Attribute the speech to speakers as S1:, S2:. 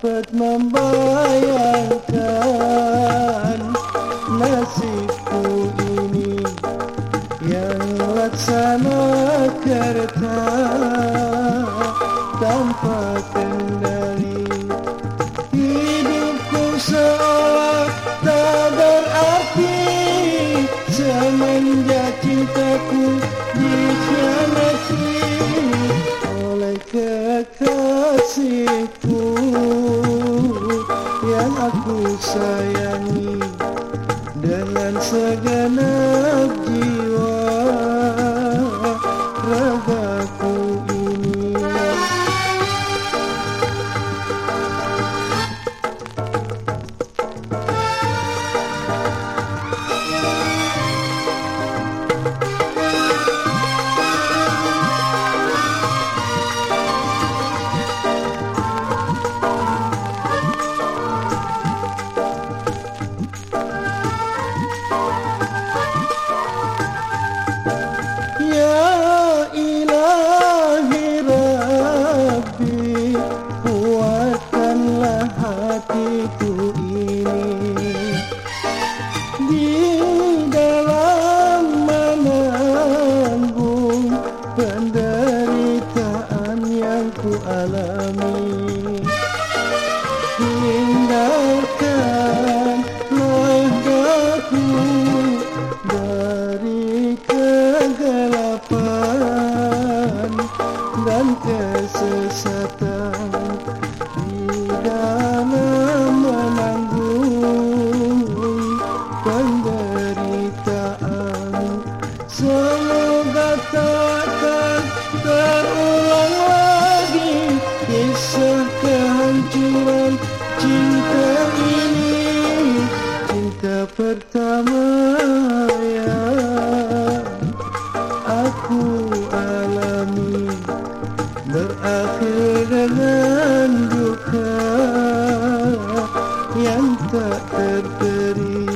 S1: dapat membayangkan nasibku ini yang laksana kereta tanpa kereta sayangi dengan segala tujuan cinta ini Cinta pertama yang aku alami Berakhir dengan duka yang tak terperik